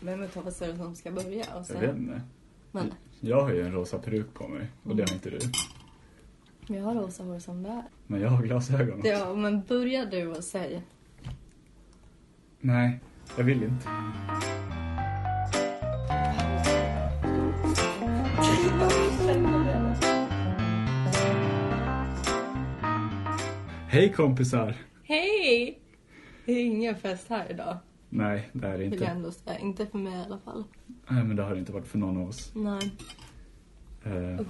Vem utav oss är det som ska börja? Och Jag sen... vet inte. Men, Jag har ju en rosa peruk på mig och det har inte du. jag har rosa hår som det är. Men jag har glasögon också. Ja, men börja du och säg. Nej, jag vill inte. Hej kompisar! Hej! Det är ingen fest här idag. Nej, det är det Vill jag inte. ändå säga. Inte för mig i alla fall. Nej, men det har det inte varit för någon av oss. Nej. Eh,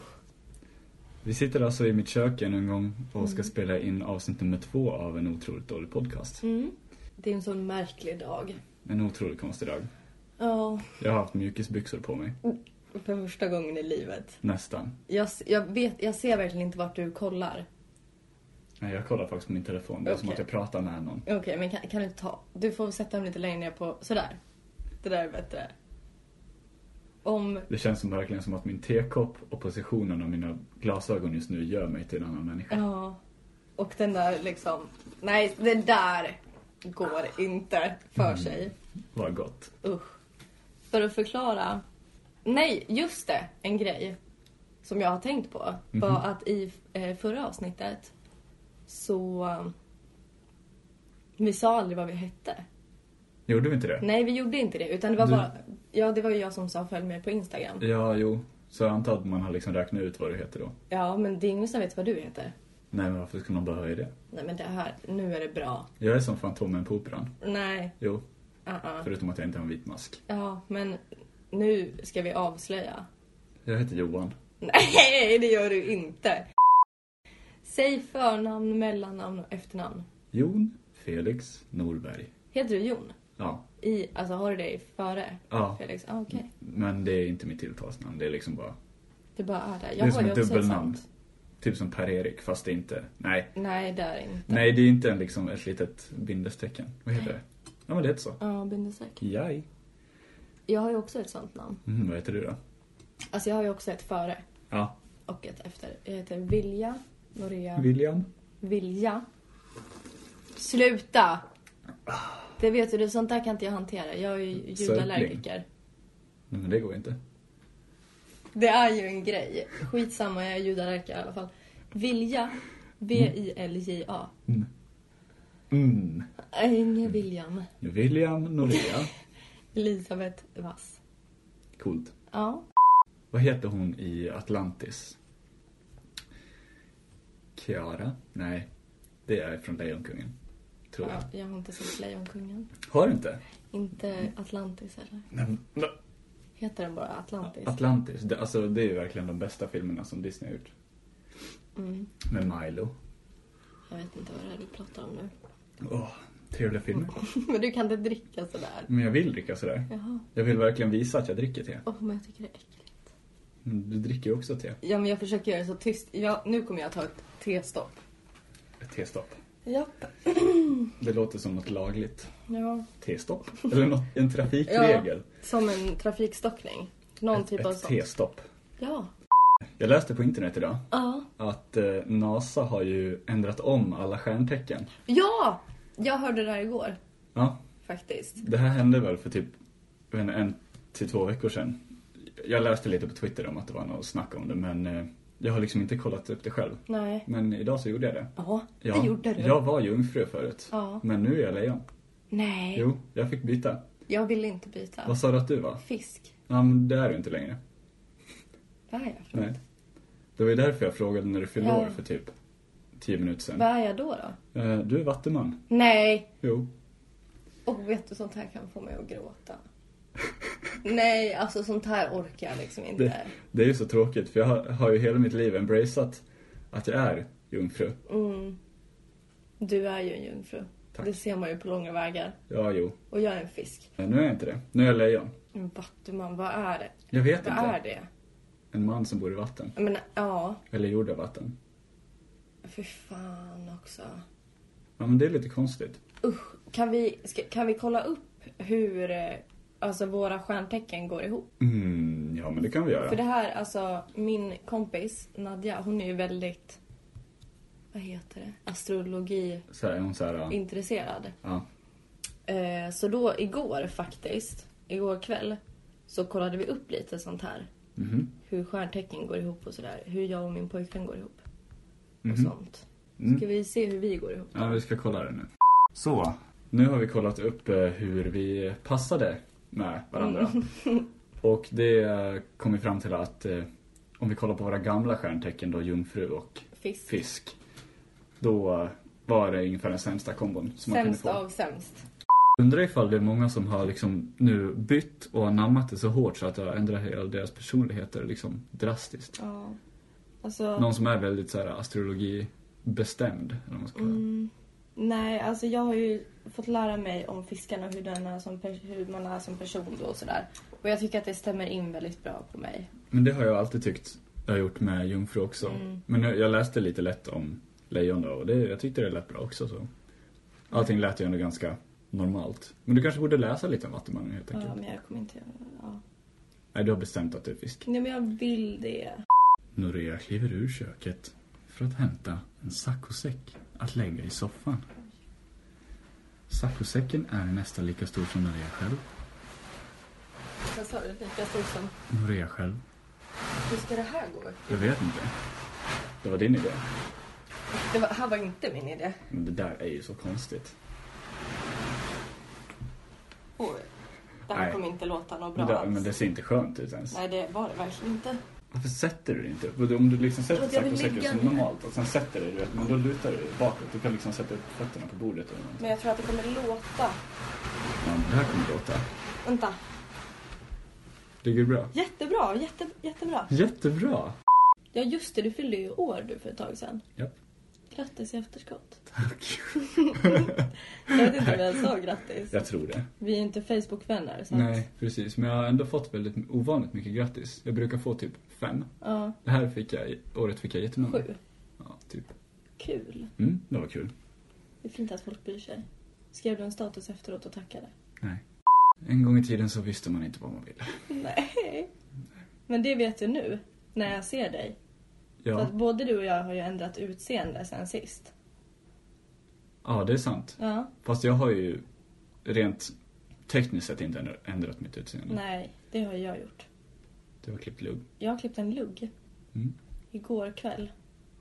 vi sitter alltså i mitt kök än en gång och ska Mm. spela in avsnitt nummer två av en otroligt dålig podcast. Mm. Det är en sån märklig dag. En otroligt konstig dag. Ja, Jag har haft mjukisbyxor på mig. för första gången i livet. Nästan. Jag, jag, vet, jag ser verkligen inte vart du kollar. Nej, jag kollar faktiskt på min telefon. Det är som Okej. att jag pratar med någon. Okej, men kan, kan du inte ta... Du får sätta dem lite längre ner på... Sådär. Det där är bättre. Om... Det känns som verkligen som att min tekopp och positionen av mina glasögon just nu gör mig till en annan människa. Ja. Och den där liksom... Nej, det där går inte för sig. Vad gott. Usch. För att förklara. Nej, just det. En grej som jag har tänkt på var Mhm. att i eh, förra avsnittet så... um, Vi sa aldrig vad vi hette. Gjorde vi inte det? Nej, vi gjorde inte det. Utan det var Du- bara... Ja, det var ju jag som sa följ med på Instagram. Ja, jo. Så jag antar att man har liksom räknat ut vad du heter då. Ja, men det är ingen som vet vad du heter. Nej, men varför skulle någon behöva det? Nej, men det här... Nu är det bra. Jag är som Fantomen på Operan. Nej. Jo, Uh-uh. förutom att jag inte har en vit mask. Ja, men nu ska vi avslöja. Jag heter Johan. Nej, det gör du inte. Säg förnamn, mellannamn och efternamn. Jon Felix Norberg. Heter du Jon? Ja. I, alltså har du det i före? Ja. Felix? Ah, okej. Men det är inte mitt tilltalsnamn. Det är liksom bara... Det bara är det. Det Jag är har som ett dubbelnamn. Typ som Per-Erik, fast det är inte... Nej. Nej, det är det inte. Nej, det är inte en, liksom ett litet bindestecken. Vad heter det? Ja, men det heter så. Ja, bindestreck. Jaj. Jag har ju också ett sånt namn. Mm, vad heter du då? Alltså jag har ju också ett före Ja. och ett efter. Jag heter Vilja Norea William. Vilja. Sluta! Det vet du, sånt där kan inte jag hantera. Jag är ju ljudallergiker. Nej, men det går inte. Det är ju en grej. Skitsamma, jag är ljudallergiker i alla fall. Vilja. V-I-L-J-A. Mm. Mm. Inge William. William Norea. Elisabeth Vass. Coolt. Ja. Vad heter hon i Atlantis? Kiara? Nej. Det är från Lejonkungen. Tror jag. ja. Jag har inte sett Lejonkungen. Har du inte? Inte Atlantis eller? Nej, men- Heter den bara Atlantis? Atlantis. Det, alltså, det är ju verkligen de bästa filmerna som Disney har gjort. Mm. Med Milo. Jag vet inte vad det är du pratar om nu. Åh, trevliga filmer. Men du kan inte dricka sådär. Men jag vill dricka sådär. Jaha. Jag vill verkligen visa att jag dricker te. Åh, men jag tycker det är äckligt. Men Du dricker också te. Ja, men jag försöker göra det så tyst. Ja, nu kommer jag ta ett testopp. Ett testopp. Japp. Det låter som något lagligt. Ja. Testopp? Eller något, en trafikregel. Som en trafikstockning. Någon ett typ av ett sånt. testopp. Ja. Jag läste på internet idag Ja. att eh, NASA har ju ändrat om alla stjärntecken. Ja! Jag hörde det här igår. Ja, Faktiskt. det här hände väl för typ en till två veckor sedan. Jag läste lite på Twitter om att det var något snack om det men eh, jag har liksom inte kollat upp det själv. Nej. Men idag så gjorde jag det. Ja, Ja, det gjorde du. Jag var jungfru förut. Ja. Men nu är jag lejon. Nej. Jo, jag fick byta. Jag vill inte byta. Vad sa du att du var? Fisk. Ja, men det är du inte längre. Vad är jag för Nej. Det var ju därför jag frågade när du fyllde Ja. år för typ tio minuter sedan. Vad är jag då då? Eh, Du är vattuman. Nej. Jo. Och vet du, sånt här kan få mig att gråta. Nej, alltså sånt här orkar jag liksom inte. Det, det är ju så tråkigt för jag har, har ju hela mitt liv embraceat att jag är jungfru. Mm. Du är ju en jungfru. Tack. Det ser man ju på långa vägar. Ja, jo. Och jag är en fisk. Men nu är jag inte det. Nu är jag lejon. Men Vattuman, vad är det? Jag vet Vad inte. är det? En man som bor i vatten. Menar, ja. Eller gjord av vatten. För fan också. Ja, men det är lite konstigt. Usch, kan vi, ska, kan vi kolla upp hur eh, alltså, våra stjärntecken går ihop? Mm, ja, men det kan vi göra. För det här, alltså min kompis Nadja, hon är ju väldigt, vad heter det, astrologi Så här, är hon så här, ja. intresserad. ja. Eh, så då igår faktiskt igår kväll så kollade vi upp lite sånt här. Mhm. Hur stjärntecken går ihop och sådär. Hur jag och min pojkvän går ihop. Och Mhm. sånt. Mm. Ska vi se hur vi går ihop? Ja, vi ska kolla det nu. Så, nu har vi kollat upp eh, hur vi passade med varandra. Och det kom vi fram till att eh, om vi kollar på våra gamla stjärntecken då, jungfru och Fisk. fisk. Då var det ungefär den sämsta kombon som man kunde Sämst få. av sämst. Undrar ifall det är många som har liksom nu bytt och anammat det så hårt så att det har ändrat hela deras personligheter liksom drastiskt. Ja. Alltså, Någon som är väldigt så här astrologibestämd, eller vad man ska mm, nej, alltså jag har ju fått lära mig om fiskarna hur, den är som, hur man är som person då och sådär. Och jag tycker att det stämmer in väldigt bra på mig. Men det har jag alltid tyckt jag har gjort med jungfru också. Mm. Men jag, läste lite lätt om lejon då och det, jag tyckte det lät bra också så. Allting lät ju ändå ganska normalt. Men du kanske borde läsa lite om vattumannen helt enkelt. Ja, men jag kommer inte göra ja. Nej, du har bestämt att du är fisk. Nej, men jag vill det. Norea kliver ur köket för att hämta en saccosäck att lägga i soffan. Saccosäcken är nästan lika stor som Norea själv. Vad sa du? Lika stor som... Norea själv. Hur ska det här gå? Jag vet inte. Det var din idé. Det var, här var inte min idé. Men det där är ju så konstigt. Oj. Det här Nej. kommer inte låta något Det bra där, alls. men det ser inte skönt ut ens. Nej, det var det verkligen inte. Varför sätter du dig inte upp? Om du liksom sätter jag vill saccosäcken ligga som normalt och sen sätter dig, du vet, men då lutar du dig bakåt. Du kan liksom sätta upp fötterna på bordet eller något. Men jag tror att det kommer låta. Ja, det här kommer låta. Vänta. Ligger det bra? Jättebra, jätte, jättebra. Jättebra! Ja, just det. Du fyllde ju år du för ett tag sedan. Japp. Grattis i efterskott. Tack. Jag vet inte om jag sa grattis. Jag tror det. Vi är inte Facebook-vänner. Så Nej, precis. Men jag har ändå fått väldigt ovanligt mycket grattis. Jag brukar få typ fem. Ja, Det här fick jag, året fick jag jättemånga. sju. Ja, typ. Kul. Mm, det var kul. Det är fint att folk bryr sig. Skrev du en status efteråt och tackade? Nej. En gång i tiden så visste man inte vad man ville. Nej. Men det vet du nu, när jag ser dig. För Ja, att både du och jag har ju ändrat utseende sen sist. ja det är sant. Ja. Fast jag har ju rent tekniskt sett inte ändrat- mitt utseende. Nej, det har jag gjort. Du har klippt lugg. Jag har klippt en lugg Mm. igår kväll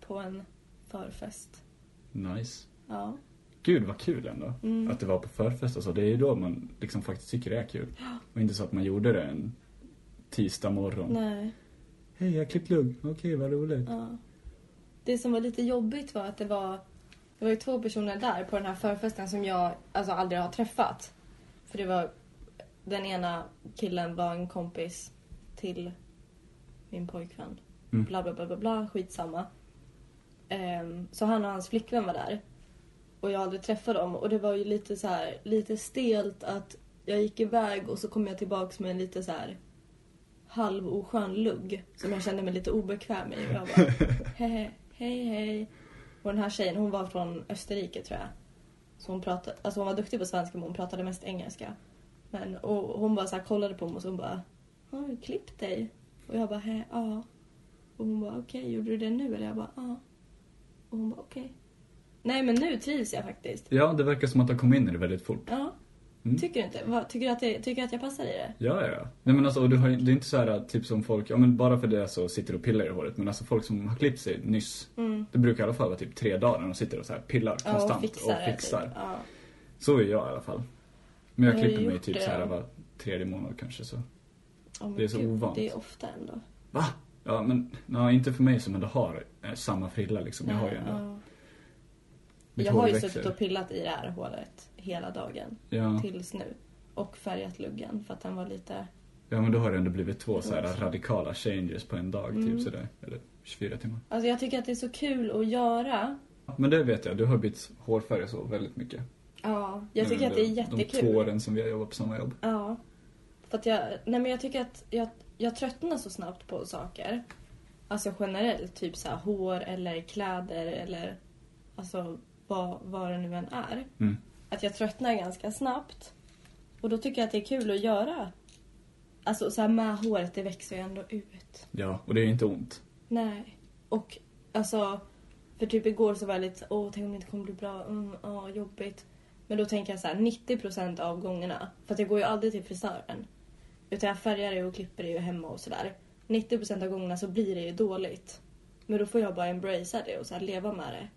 på en förfest. Nice. Ja. Gud vad kul ändå. Mm. Att det var på förfest och så. Det är ju då man liksom faktiskt tycker det är kul. Och inte så att man gjorde det en tisdag morgon. Nej. Hej, jag har klippt lugg. Okej, vad roligt. Ja. Det som var lite jobbigt var att det var, det var ju två personer där på den här förfesten som jag alltså aldrig har träffat. För det var, den ena killen var en kompis till min pojkvän. Mm. Bla bla bla bla bla, skitsamma. Ehm, så han och hans flickvän var där. Och jag aldrig träffade dem och det var ju lite så här, lite stelt att jag gick iväg och så kom jag tillbaks med en lite så här halvoskön lugg som jag kände mig lite obekväm i. Och jag bara, hej, hej, hej. Och den här tjejen, hon var från Österrike tror jag. Så hon pratade, alltså hon var duktig på svenska men hon pratade mest engelska. Men, och hon bara så här kollade på mig och så hon bara, har du klippt dig? Och jag bara, hej, ja. Och hon bara, okej, gjorde du det nu? Eller jag bara, ja. Och hon bara, okej. Nej men nu trivs jag faktiskt. Ja, det verkar som att jag kom in i det väldigt fort. Ja. Mm. Tycker du inte? Vad, tycker, du att det, tycker du att jag passar i det? Ja, ja. Nej men alltså, och du har, det är inte så här typ som folk, ja men bara för det så sitter och pillar i håret. Men alltså folk som har klippt sig nyss. Mm. Det brukar i alla fall vara typ tre dagar när de sitter och så här pillar Ja, konstant och fixar. det, fixar. Typ. Ja. Så är jag i alla fall. Men jag klipper mig typ det. så här var tredje månad kanske så. Men Det är så gud, ovant. Det är ofta ändå. Va? Ja men, nej, inte för mig som ändå har eh, samma frilla liksom. Jag har ju ändå. Ja. Jag har ju suttit och pillat i det här håret hela dagen. Ja. Tills nu. Och färgat luggen för att den var lite... ja, men då har det ändå blivit två så här radikala changes på en dag Mm. typ sådär. Eller 24 timmar. Alltså jag tycker att det är så kul att göra. Men det vet jag, du har bytt hårfärg så väldigt mycket. Ja, jag Nu tycker att det är De jättekul. två åren som vi har jobbat på samma jobb. Ja. För att jag, nej men jag tycker att jag, jag tröttnar så snabbt på saker. Alltså generellt, typ så här hår eller kläder eller alltså vad, vad det nu än är. Mm. Att jag tröttnar ganska snabbt. Och då tycker jag att det är kul att göra. Alltså så här med håret, det växer ju ändå ut. Ja, och det är inte ont. Nej. Och alltså, för typ igår så var jag lite åh tänk om det inte kommer bli bra, mm, ja jobbigt. Men då tänker jag så här 90% av gångerna, för att jag går ju aldrig till frisören. Utan jag färgar det och klipper det ju hemma och sådär. 90% av gångerna så blir det ju dåligt. Men då får jag bara embracea det och så leva med det.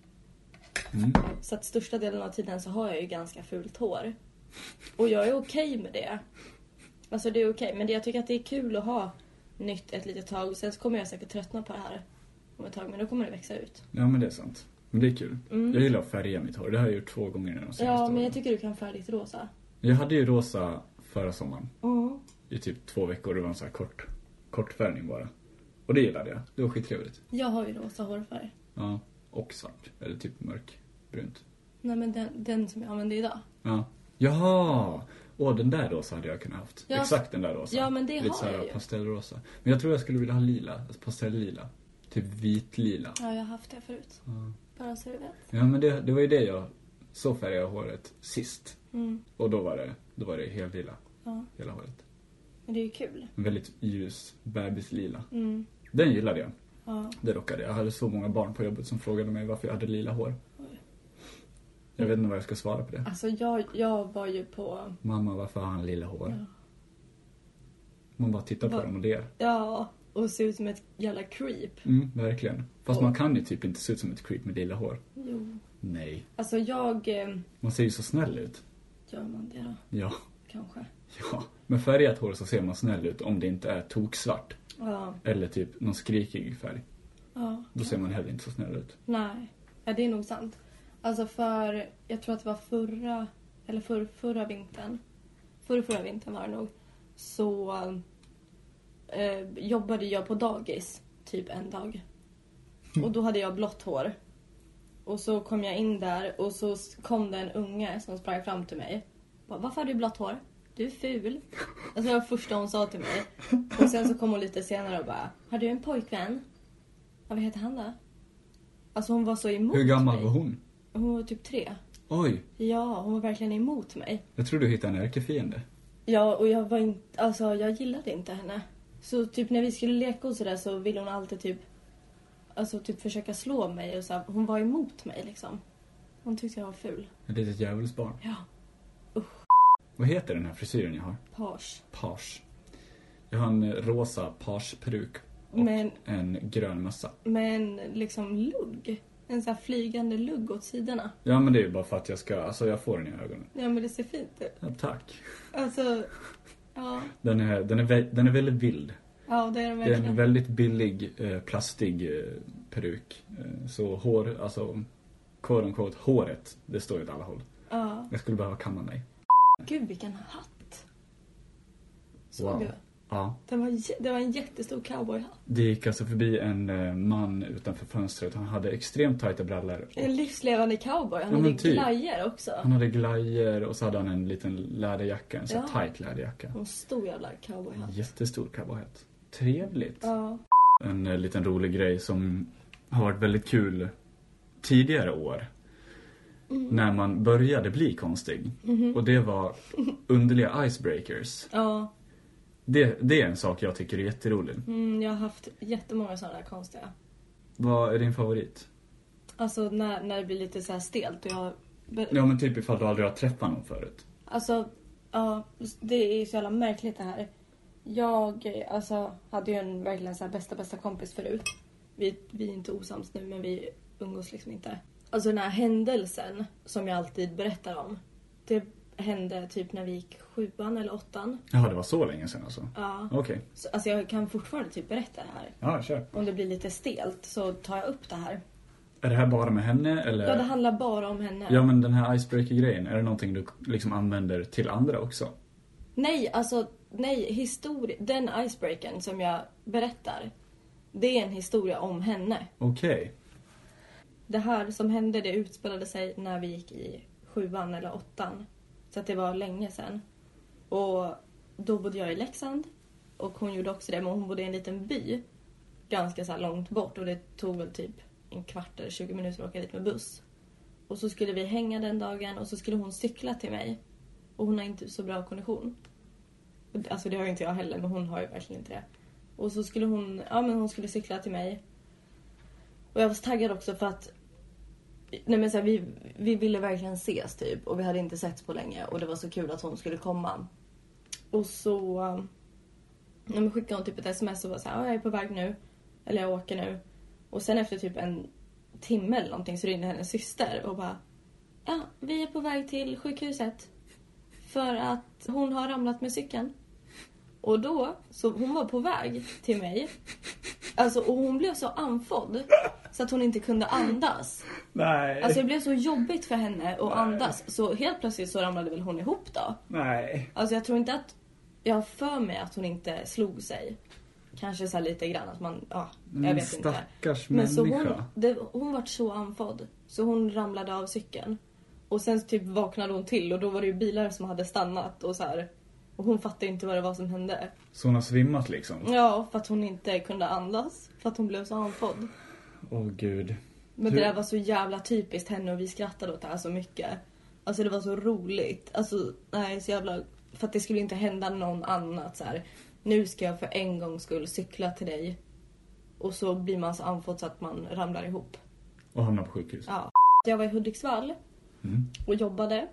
Mm. Så att största delen av tiden så har jag ju ganska fult hår. Och jag är okej med det. Alltså det är okej, men det, jag tycker att det är kul att ha nytt ett litet tag. Sen så kommer jag säkert tröttna på det här om ett tag, men då kommer det växa ut. Ja men det är sant. Men det är kul. Mm. Jag gillar att färga mitt hår. Det har jag gjort två gånger nu de senaste Ja, men jag tycker du kan färga ditt rosa. Jag hade ju rosa förra sommaren. Mm. I typ två veckor. Det var en sån här kort, kort färgning bara. Och det gillade jag. Det var skittrevligt. Jag har ju rosa hårfärg. Ja. Och svart. Eller typ mörkbrunt. Nej men den, den som jag använder idag. Ja. Jaha! Åh, den där rosa hade jag kunnat haft. Ja. Exakt den där rosa. Ja, men det Lite har jag ju. pastellrosa. Men jag tror jag skulle vilja ha lila. Alltså pastelllila. Typ vitlila. Ja, jag har haft det förut. Ja. Bara så du vet. Ja men det, det var ju det jag... Så färgade jag håret sist. Mm. Och då var det, då var det helvila. Ja, Hela håret. men det är ju kul. En väldigt ljus bebislila. Mm. Den gillade jag. Ja. Det rockade jag. Jag hade så många barn på jobbet som frågade mig varför jag hade lila hår. Jag vet inte vad jag ska svara på det. Alltså jag, jag var ju på... Mamma, varför har han lila hår? Ja. Man bara tittar på Va- dem och ler. Ja, och ser ut som ett jävla creep. Mm, verkligen. Fast Och- man kan ju typ inte se ut som ett creep med lila hår. Jo. Nej. Alltså jag... eh, Man ser ju så snäll ut. Gör man det då? Ja. Kanske. Ja. Med färgat hår så ser man snäll ut om det inte är toksvart. Ja. Eller typ någon skrikig färg. Ja. Då ser man heller inte så snäll ut. Nej. Ja, det är nog sant. Alltså för, jag tror att det var förra, eller för, förra vintern. Förra, förra vintern var det nog. Så eh, jobbade jag på dagis typ en dag. Och då hade jag blått hår. Och så kom jag in där och så kom det en unge som sprang fram till mig. Bara, Varför har du blått hår? Du är ful. Alltså det var första hon sa till mig. Och sen så kom hon lite senare och bara, har du en pojkvän? Ja, vad heter han då? Alltså hon var så emot Hur gammal mig. var hon? Hon var typ tre. Oj, Ja, hon var verkligen emot mig. jag tror du hittade en ärkefiende. Ja, och jag var inte, alltså jag gillade inte henne. Så typ när vi skulle leka och sådär så ville hon alltid typ, alltså typ försöka slå mig och så här, hon var emot mig liksom. Hon tyckte jag var ful. Ett litet djävulsbarn. Ja, Vad heter den här frisyren jag har? page. Page. Jag har en rosa pageperuk och Men, en grön mössa. men liksom lugg. En sån här flygande lugg åt sidorna. Ja men det är ju bara för att jag ska, alltså jag får den i ögonen. Ja men det ser fint ut. Ja, tack. Alltså, ja. Den är, den är, den är väldigt vild. Ja, det är den Det är verkligen. en väldigt billig, eh, plastig eh, peruk. Eh, så hår, alltså quote unquote, håret, det står ju åt alla håll. Ja. Jag skulle behöva kamma mig. Gud vilken hatt. Såg Wow. du? Ja. Det var, det var en jättestor cowboyhatt. Det gick alltså förbi en eh, man utanför fönstret. Han hade extremt tajta brallor. En livslevande cowboy. Han Ja, hade typ. glajjor också. han hade glajer och så hade han en liten läderjacka. En så Ja. tight läderjacka. En stor jävla cowboyhatt. Jättestor cowboyhatt. Trevligt. Ja. En eh, liten rolig grej som har varit väldigt kul tidigare år. Mm. När man började bli konstig. Mhm. Och det var underliga icebreakers. Ja. Det, det är en sak jag tycker är jätterolig. Mm, jag har haft jättemånga sådana där konstiga. Vad är din favorit? Alltså när, när det blir lite så här stelt och jag... Ja men typ ifall du aldrig har träffat någon förut. Alltså, ja, det är ju så jävla märkligt det här. Jag alltså, hade ju en verkligen så här bästa bästa kompis förut. Vi, vi är inte osams nu men vi umgås liksom inte. Alltså den här händelsen som jag alltid berättar om. Det hände typ när vi gick sjuan eller åttan. Jaha, det var så länge sedan alltså? Ja. Okej. Så, alltså jag kan fortfarande typ berätta det här. Ja, kör. Om det blir lite stelt så tar jag upp det här. Är det här bara med henne eller? Ja, det handlar bara om henne. Ja men den här icebreaker-grejen, är det någonting du liksom använder till andra också? Nej, alltså nej, historia, den icebreakern som jag berättar. Det är en historia om henne. Okej. Det här som hände det utspelade sig när vi gick i sjuan eller åttan. Så att det var länge sedan. Och då bodde jag i Leksand. Och hon gjorde också det, men hon bodde i en liten by. Ganska så här långt bort och det tog väl typ en kvart eller 20 minuter att åka dit med buss. Och så skulle vi hänga den dagen och så skulle hon cykla till mig. Och hon har inte så bra kondition. Alltså det har ju inte jag heller, men hon har ju verkligen inte det. Och så skulle hon, ja men hon skulle cykla till mig. Och jag var så taggad också för att Nej men så här, vi, vi ville verkligen ses typ och vi hade inte setts på länge och det var så kul att hon skulle komma. Och så Ja, men skickade hon typ ett sms och var så här, jag är på väg nu. Eller jag åker nu. Och sen efter typ en timme eller någonting så ringde hennes syster och bara Ja, vi är på väg till sjukhuset. För att hon har ramlat med cykeln. Och då, så hon var på väg till mig. Alltså, och hon blev så andfådd så att hon inte kunde andas. Nej. Alltså det blev så jobbigt för henne att andas. Så helt plötsligt så ramlade väl hon ihop då. Nej. Alltså jag tror inte att... Jag har för mig att hon inte slog sig. Kanske så lite grann att man... Ja, jag Men vet inte. stackars Men så hon, det, hon vart så andfådd. Så hon ramlade av cykeln. Och sen typ vaknade hon till och då var det ju bilar som hade stannat och så här. Och hon fattade inte vad det var som hände. Så hon har svimmat liksom? Ja, för att hon inte kunde andas. För att hon blev så andfådd. Åh gud. Men Hur- det där var så jävla typiskt henne och vi skrattade åt det här så mycket. Alltså det var så roligt. Alltså, nej så jävla... För att det skulle inte hända någon annat så här. Nu ska jag för en gångs skull cykla till dig. Och så blir man så andfådd så att man ramlar ihop. Och hamnar på sjukhus? Ja. Jag var i Hudiksvall Mm. och jobbade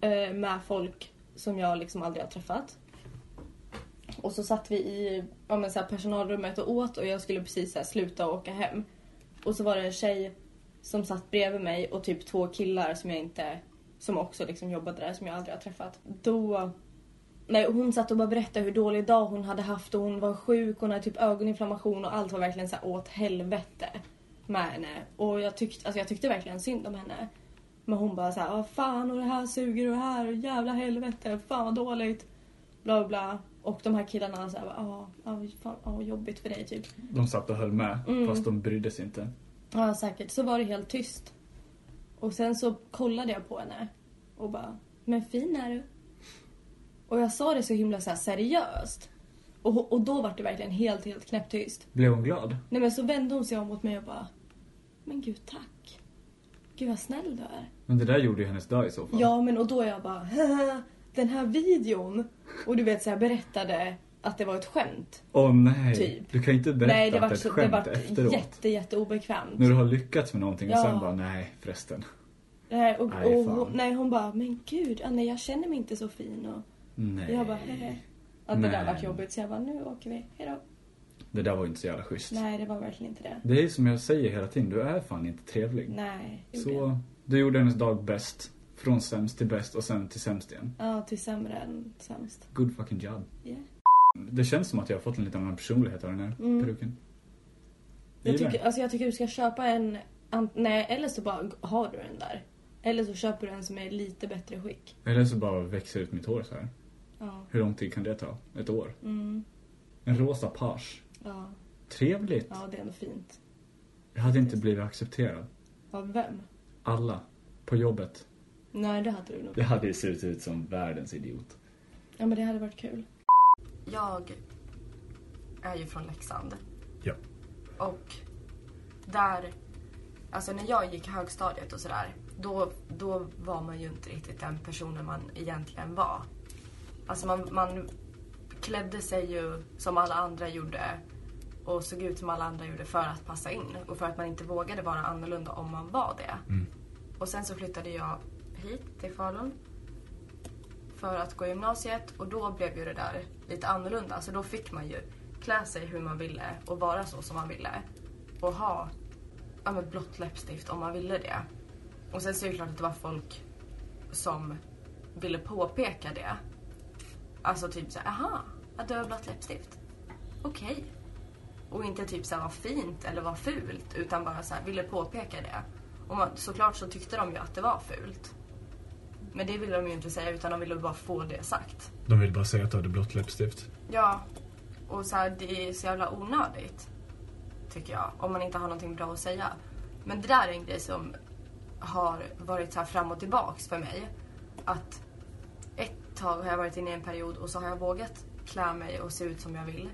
eh, med folk som jag liksom aldrig har träffat. Och så satt vi i ja, men så här personalrummet och åt och jag skulle precis så här sluta och åka hem. Och så var det en tjej som satt bredvid mig och typ två killar som jag inte, som också liksom jobbade där som jag aldrig har träffat. Då, nej hon satt och bara berättade hur dålig dag hon hade haft och hon var sjuk, hon hade typ ögoninflammation och allt var verkligen så här åt helvete med henne. Och jag tyckte, alltså jag tyckte verkligen synd om henne. Men hon bara såhär, ah, fan och det här suger och det här, jävla helvete, fan vad dåligt. Bla bla. Och de här killarna såhär, ja, ah, fan ah, jobbigt för dig typ. De satt och höll med, Mm. fast de brydde sig inte. Ja säkert, så var det helt tyst. Och sen så kollade jag på henne och bara, men fin är du. Och jag sa det så himla så seriöst. Och, och då var det verkligen helt, helt knäpptyst. Blev hon glad? Nej men så vände hon sig om mot mig och bara, men gud tack. Gud vad snäll du är. Men det där gjorde ju hennes dag i så fall. Ja, men och då är jag bara, "Haha, den här videon. Och du vet så jag berättade att det var ett skämt. Åh nej. Typ. Du kan ju inte berätta Nej, det att var, det är ett så, det skämt var efteråt. jätte, jätte obekvämt. När du har lyckats med någonting och Ja. sen bara, nej förresten. Nej, och, Nej, och, hon, nej, hon bara, men gud Anna jag känner mig inte så fin. Och Nej. jag bara, hehe. Att det där Nej. var jobbigt så jag bara, nu åker vi, hejdå. Det där var inte så jävla schysst. Nej, det var verkligen inte det. Det är som jag säger hela tiden, du är fan inte trevlig. Nej, gjorde jag. Så du gjorde hennes dag bäst. Från sämst till bäst och sen till sämst igen. Ja, till sämre än sämst. Good fucking job. Yeah. Det känns som att jag har fått en lite annan personlighet av den här Mm. peruken. Jag Gillar tycker, alltså jag tycker du ska köpa en, nej eller så bara har du den där. Eller så köper du en som är lite bättre skick. Eller så bara växer ut mitt hår så här. Ja. Hur lång tid kan det ta? Ett år? Mm. En rosa page. Ja. Trevligt. ja, det är ändå fint. Jag hade inte blivit accepterad. Av vem? Alla. På jobbet. Nej, det hade du nog. Det hade ju sett ut som världens idiot. Ja, men det hade varit kul. Jag är ju från Leksand. Ja. Och där, alltså när jag gick högstadiet och sådär, då, då var man ju inte riktigt den personen man egentligen var. Alltså man, man klädde sig ju som alla andra gjorde och såg ut som alla andra gjorde för att passa in och för att man inte vågade vara annorlunda om man var det. Mm. Och sen så flyttade jag hit till Falun för att gå gymnasiet och då blev ju det där lite annorlunda. Så då fick man ju klä sig hur man ville och vara så som man ville. Och ha ja, men blått läppstift om man ville det. Och sen så är det klart att det var folk som ville påpeka det. Alltså typ såhär, aha, att du har blått läppstift. Okej. Och inte typ såhär vad fint eller vad fult utan bara såhär ville påpeka det. Och man, såklart så tyckte de ju att det var fult. Men det ville de ju inte säga utan de ville bara få det sagt. De vill bara säga att du hade blått läppstift. Ja, och så här, det är så jävla onödigt. Tycker jag. Om man inte har någonting bra att säga. Men det där är en grej som har varit så här fram och tillbaks för mig. Att ett tag har jag varit inne i en period och så har jag vågat klä mig och se ut som jag vill.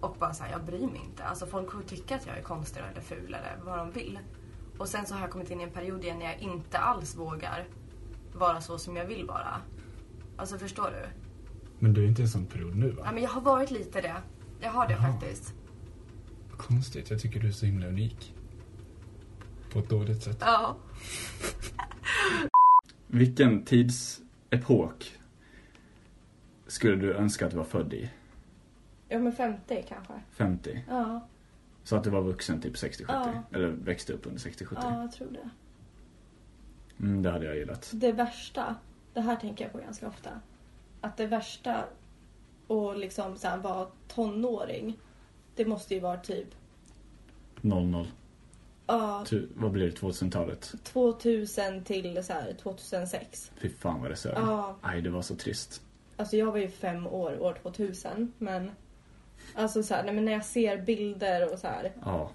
Och bara så här, jag bryr mig inte. Alltså folk kommer tycka att jag är konstig eller ful eller vad de vill. Och sen så har jag kommit in i en period igen när jag inte alls vågar vara så som jag vill vara. Alltså förstår du? Men du är inte i en sån period nu va? Ja, men jag har varit lite det. Jag har det Jaha. faktiskt. Konstigt, jag tycker du är så himla unik. På ett dåligt sätt. Ja. Vilken tidsepok skulle du önska att du var född i? Ja men 50 kanske. 50? Ja, Så att du var vuxen typ 60-70? Ja. Eller växte upp under 60-70? ja jag tror det. Mm, det hade jag gillat. Det värsta, det här tänker jag på ganska ofta. Att det värsta att liksom så här, vara tonåring, det måste ju vara typ 00. ja, Tu- vad blir det? 2000-talet? 2000 till så här, 2006. Fy fan vad det sög. Ja, Aj, det var så trist. alltså jag var ju fem år år 2000 men alltså så här, nej, men när jag ser bilder och så här. Ja.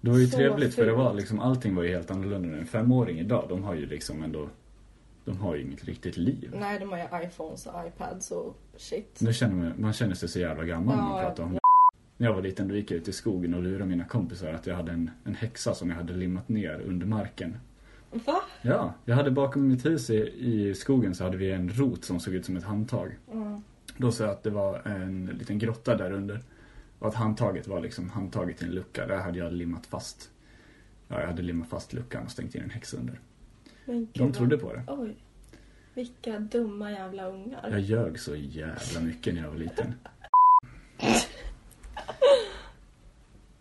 Det var ju Så trevligt för det var liksom, allting var ju helt annorlunda nu. En femåring idag, de har ju liksom ändå, de har ju inget riktigt liv. Nej, de har ju iPhones och iPads och shit. Nu känner man, man känner sig så jävla gammal när man Ja, pratar om När jag var liten då gick jag ut i skogen och lurade mina kompisar att jag hade en, en häxa som jag hade limmat ner under marken. Va? Ja, jag hade bakom mitt hus i, i skogen så hade vi en rot som såg ut som ett handtag. Mm. Då sa jag att det var en liten grotta där under. Och att handtaget var liksom handtaget till en lucka. Där hade jag limmat fast. Ja, jag hade limmat fast luckan och stängt in en häxa under. Men De trodde på det. Oj. Vilka dumma jävla ungar. Jag ljög så jävla mycket när jag var liten.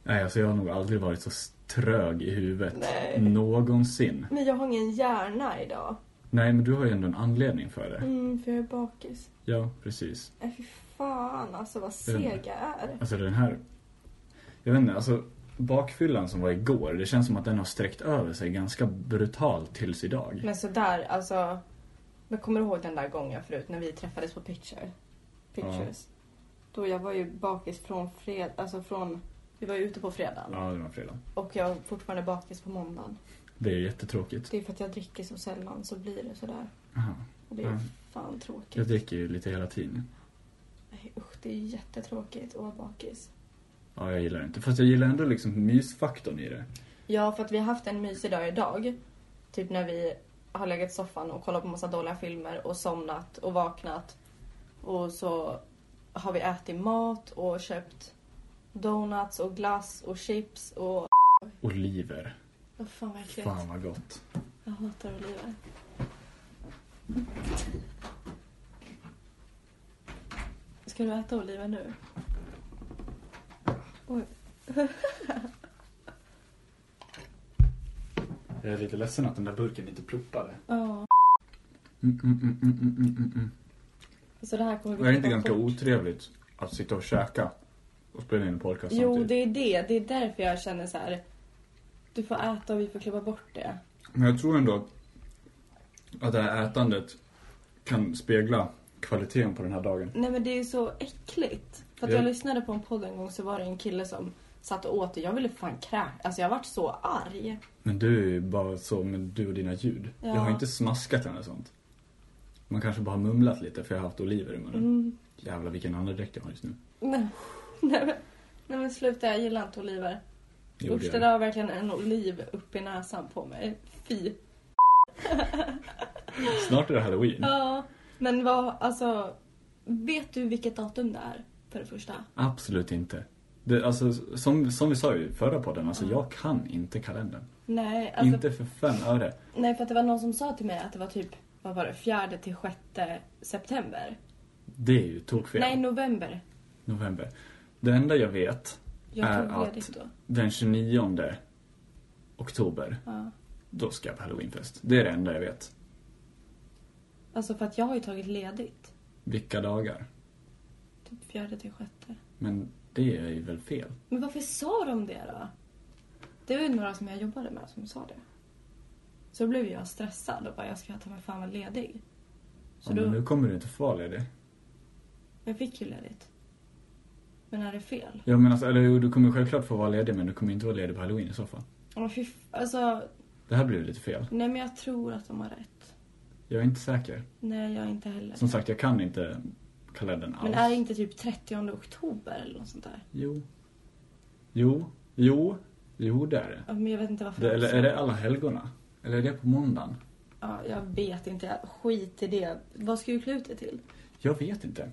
Nej, alltså jag har nog aldrig varit så trög i huvudet. Nej. Någonsin. Men jag har ingen hjärna idag. Nej, men du har ju ändå en anledning för det. Mm, för jag är bakis. Ja, precis. Nej, fy fan alltså vad Jag vet seg inte. jag är. Alltså den här... Jag vet inte, alltså bakfyllan som var igår, det känns som att den har sträckt över sig ganska brutalt tills idag. Men sådär, alltså. Men kommer du ihåg den där gången förut när vi träffades på Picture? Pictures? Då jag var ju bakis från fred... Alltså från... Vi var ju ute på fredagen. Ja, det var fredag. Och jag var fortfarande bakis på måndagen. Det är jättetråkigt. Det är för att jag dricker så sällan så blir det sådär. Aha. Och det är Ja. fan tråkigt. Jag dricker ju lite hela tiden. Nej usch, det är jättetråkigt att vara bakis. Ja, jag gillar det inte. Fast jag gillar ändå liksom mysfaktorn i det. Ja, för att vi har haft en mysig dag idag. Typ när vi har legat i soffan och kollat på massa dåliga filmer och somnat och vaknat. Och så har vi ätit mat och köpt donuts och glass och chips och... Oliver. Vad fan vad äckligt. Fan vad gott. Jag hatar oliver. Ska du äta oliver nu? Oj. Jag är lite ledsen att den där burken inte pluppade. Ja. Mm, mm, mm, mm, mm, mm, mm. Så det här kommer vi Det är inte ganska otrevligt att sitta och käka och spela in en podcast Jo, samtidigt? det är det. Det är därför jag känner så här. Du får äta och vi får klippa bort det. Men jag tror ändå att det här ätandet kan spegla kvaliteten på den här dagen. Nej men det är ju så äckligt. För att Ja. jag lyssnade på en podd en gång så var det en kille som satt och åt och jag ville fan kräk. Alltså jag vart så arg. Men du är ju bara så med du och dina ljud. Ja. Jag har inte smaskat eller sånt. Man kanske bara har mumlat lite för jag har haft oliver i munnen. Mm. Jävlar vilken andedräkt jag har just nu. Nej, nej, men, nej men sluta, jag gillar inte oliver. Usch, det det är där har verkligen en oliv upp i näsan på mig. Fy. Snart är det halloween. Ja, men vad, alltså. Vet du vilket datum det är? För det första. Absolut inte. Det, alltså, som, som vi sa i förra podden, alltså Ja. jag kan inte kalendern. Nej, alltså. Inte för fem öre. Nej, för att det var någon som sa till mig att det var typ, vad var det, fjärde till sjätte september. Det är ju tokfel. Nej, november. November. Det enda jag vet Är att- den 29 oktober, Ja. då ska jag på halloweenfest. Det är det enda jag vet. Alltså för att jag har ju tagit ledigt. Vilka dagar. Typ fjärde till sjätte. Men det är ju väl fel? Men varför sa de det då? Det var ju några som jag jobbade med som sa det. Så då blev jag stressad och bara, jag ska ta mig fan vara ledig. Så Ja, då, men nu kommer du inte få vara ledig. jag fick ju ledigt. Men är det fel? Ja men alltså, eller du kommer självklart få vara ledig men du kommer inte vara ledig på halloween i så fall. Åh, fy alltså, Det här blir lite fel. nej men jag tror att de har rätt. Jag är inte säker. Nej, jag är inte heller. Som sagt, jag kan inte kalendern alls. Men är det inte typ 30 oktober eller något sånt där? Jo. Jo. Jo. Jo, det är det. Ja, Men jag vet inte varför det de eller är det alla helgona? Eller är det på måndagen? Ja, jag vet inte. Skit i det. Vad ska du klä ut dig till? Jag vet inte.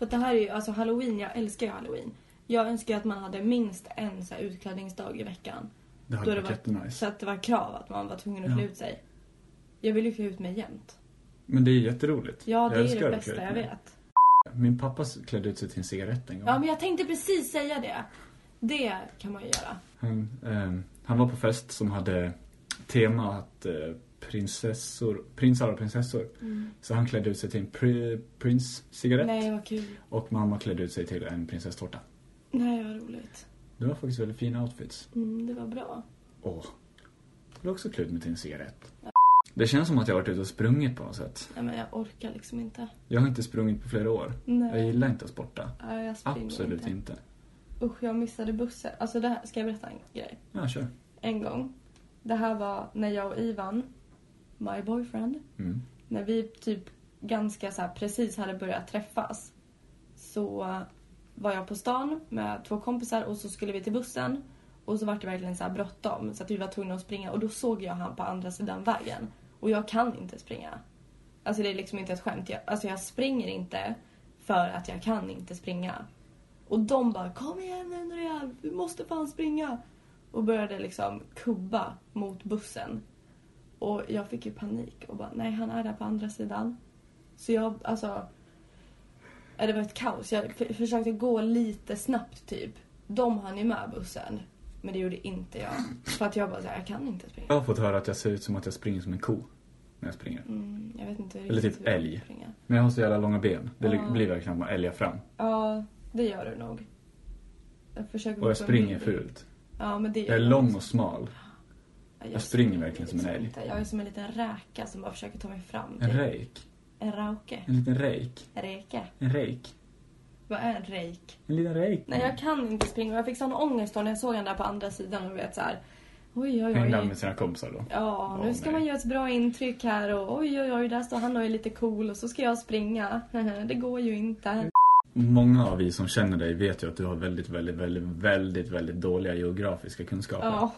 För att det här är ju, alltså halloween, jag älskar ju halloween. Jag önskar att man hade minst en så här utklädningsdag i veckan. Det hade varit var, jättenice. så att det var krav att man var tvungen att klä ut sig. Jag vill ju klä ut mig jämt. Men det är jätteroligt. Ja, det Jag är det att bästa jag vet. Min pappa klädde ut sig till en cigarett en gång. Ja, men jag tänkte precis säga det. Det kan man ju göra. Han, ehm, han var på fest som hade temat eh, prinsessor, prinsar och prinsessor. Så han klädde ut sig till en pri, prinscigarett. Nej, vad kul. Och mamma klädde ut sig till en prinsesstårta. Nej, vad roligt. Det var faktiskt väldigt fina outfits. Mm, det var bra. Åh. Jag vill också klä ut mig till en cigarett. Det känns som att jag har varit ute och sprungit på något sätt. Nej, men jag orkar liksom inte. Jag har inte sprungit på flera år. Nej. Jag gillar inte att sporta. Nej, jag Absolut inte. inte. Usch, jag missade bussen. Alltså, det här, ska jag berätta en grej? Ja, kör. En gång. Det här var när jag och Ivan, my boyfriend, Mm. när vi typ ganska så här precis hade börjat träffas så var jag på stan med två kompisar och så skulle vi till bussen och så var det verkligen så här bråttom så att vi var tvungna att springa och då såg jag han på andra sidan vägen och jag kan inte springa. Alltså det är liksom inte ett skämt. Jag, alltså jag springer inte för att jag kan inte springa. Och de bara kom igen nu Noria, du måste fan springa. Och började liksom kubba mot bussen. Och jag fick ju panik och bara nej han är där på andra sidan. Så jag alltså. Det var ett kaos. Jag försökte gå lite snabbt typ. De hann ju med bussen. Men det gjorde inte jag. För att jag bara såhär, jag kan inte springa. Jag har fått höra att jag ser ut som att jag springer som en ko. När jag springer. Mm, jag vet inte Eller typ jag älg. Men jag har så jävla långa ben. Det Ja. blir verkligen att man älgar fram. Ja, det gör du nog. Jag försöker Och jag springer fult. Ja, men det Jag är gör lång och smal. Ja, jag springer verkligen som en älg. Jag är som en liten räka som bara försöker ta mig fram. En typ. rejk. En rauke. En liten rejk. Räka. En rejk. Vad är en rejk? En liten rejk. Nej, jag kan inte springa. Jag fick sån ångest då när jag såg han där på andra sidan och vet så här. Oj, oj, Hängde han oj. med sina kompisar då? Ja, nu Åh, ska nej. man göra ett bra intryck här och oj, oj, oj, där står han och är lite cool och så ska jag springa. Det går ju inte. Många av vi som känner dig vet ju att du har väldigt, väldigt, väldigt, väldigt, väldigt dåliga geografiska kunskaper. Ja,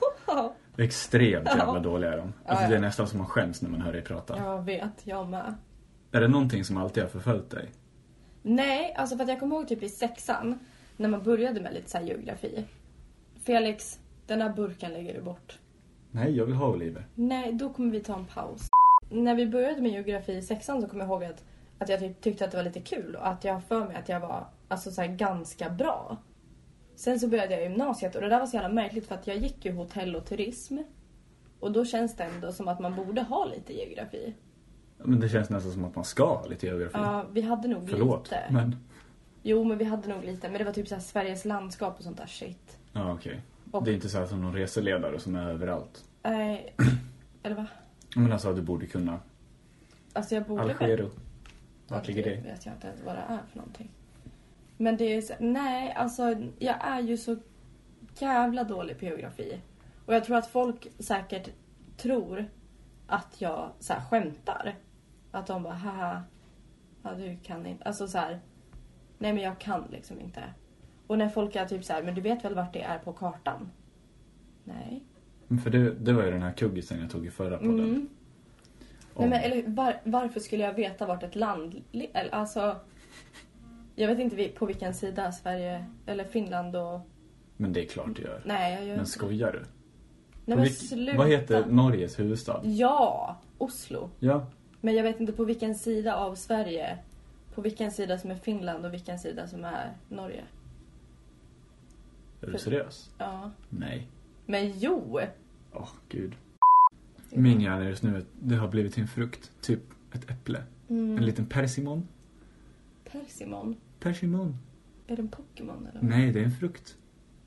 Extremt jävla dåliga är de. Alltså det är nästan som man skäms när man hör dig prata. jag vet, jag med. Är det någonting som alltid har förföljt dig? Nej, alltså för att jag kommer ihåg typ i sexan när man började med lite så här geografi. Felix, den här burken lägger du bort. Nej, jag vill ha Oliver. Nej, då kommer vi ta en paus. När vi började med geografi i sexan så kommer jag ihåg att, att jag typ tyckte att det var lite kul och att jag har för mig att jag var alltså, så här, ganska bra. Sen så började jag gymnasiet och det där var så jävla märkligt för att jag gick ju hotell och turism. Och då känns det ändå som att man borde ha lite geografi. Men det känns nästan som att man ska ha lite geografi. Ja, vi hade nog Förlåt, lite. men... Jo, men vi hade nog lite. Men det var typ så Sveriges landskap och sånt där shit. Ja, okej. Och- Det är inte så här som någon reseledare som är överallt. Nej, eller va? Men alltså, du borde kunna. Alltså jag borde Algero. Vart ligger det? det? vet jag inte ens vad det är för någonting. Men det är så, nej alltså jag är ju så jävla dålig på geografi. Och jag tror att folk säkert tror att jag så här, skämtar. Att de bara haha, ja du kan inte. Alltså så här, nej men jag kan liksom inte. Och när folk är typ så här, men du vet väl vart det är på kartan? Nej. För det, det var ju den här kuggisen jag tog i förra podden. Mm. Om- Nej, men, eller, var, varför skulle jag veta vart ett land eller, Alltså, jag vet inte på vilken sida Sverige eller Finland och... men det är klart du gör. Nej, jag gör Men skojar du? Nej, men sluta. Vad heter Norges huvudstad? Ja, Oslo. Ja. Men jag vet inte på vilken sida av Sverige. På vilken sida som är Finland och vilken sida som är Norge. Är du seriös? Ja. Nej. Men jo! Åh, gud. Min just nu, det har blivit en frukt. Typ ett äpple. Mm. En liten persimon. Persimon. Persimon. Är det en Pokémon eller? Nej, det är en frukt.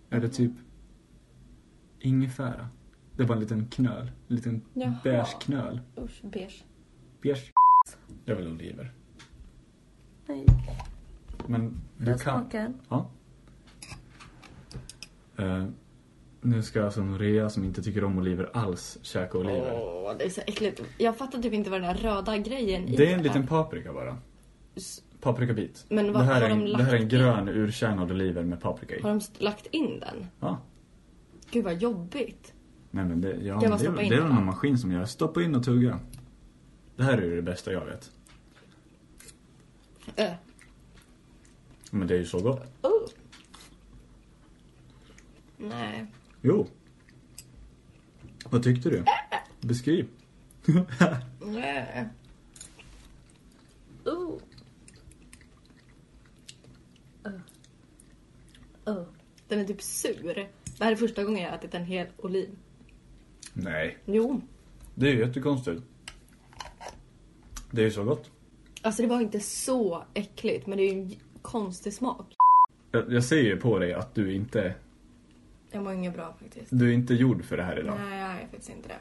Är det typ ingefära? Det är bara en liten knöl. En liten Jaha. beige knöl. Usch, beige. Beige. Jag vill oliver. Nej. Men du Jag kan. smakar. Ja. Eh, nu ska alltså Norea som inte tycker om oliver alls käka oliver. Åh, det är så äckligt. Jag fattar typ inte vad den här röda grejen i Det är en liten paprika bara. S- Paprikabit. Men vad det, här har är en, de det här är en grön urkärnad oliver med paprika i. Har de lagt in den? Ja. Gud vad jobbigt. Nej men det, ja, det, är, in det är det, väl någon maskin som gör. Stoppa in och tugga. Det här är ju det bästa jag vet. Äh. Men det är ju så gott. Oh. Nej. Jo. Vad tyckte du? Beskriv. Nej. Oh. Oh. Den är typ sur. Det här är första gången jag har ätit en hel oliv. Nej, Jo. det är ju jättekonstigt. Det är ju så gott. Alltså det var inte så äckligt men det är ju en konstig smak. Jag, jag ser ju på dig att du inte, Jag mår inget bra faktiskt. du är inte gjord för det här idag. Nej, jag är faktiskt inte det.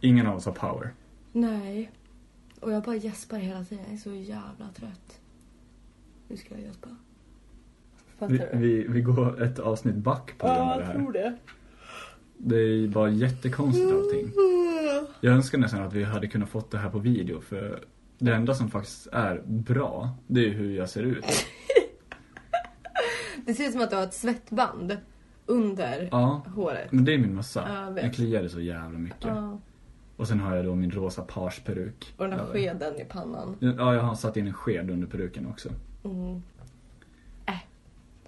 Ingen av oss har power. Nej. Och jag bara gäspar hela tiden. Jag är så jävla trött. Hur ska jag gäspa? Vi, vi, vi går ett avsnitt back på grund av det här. det. Det är bara jättekonstigt allting. Jag önskar nästan att vi hade kunnat fått det här på video för det enda som faktiskt är bra, det är hur jag ser ut. Det ser ut som att du har ett svettband under Ja, håret. men det är min mössa. Ja, jag vet. Den kliade så jävla mycket. Ja. Och sen har jag då min rosa parsperuk. Och den Ja, skeden i pannan. Ja, jag har satt in en sked under peruken också. Mm.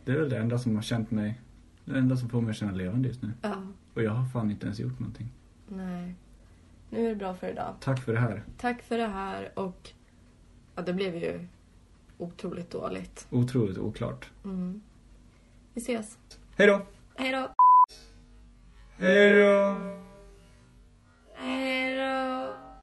Det är väl det enda som har känt mig, det enda som får mig att känna levande just nu. Ja. Och jag har fan inte ens gjort någonting. Nej. Nu är det bra för idag. Tack för det här. Tack för det här och ja, det blev ju otroligt dåligt. Otroligt oklart. Mm. Vi ses. Hej då! Hej då! Hej då!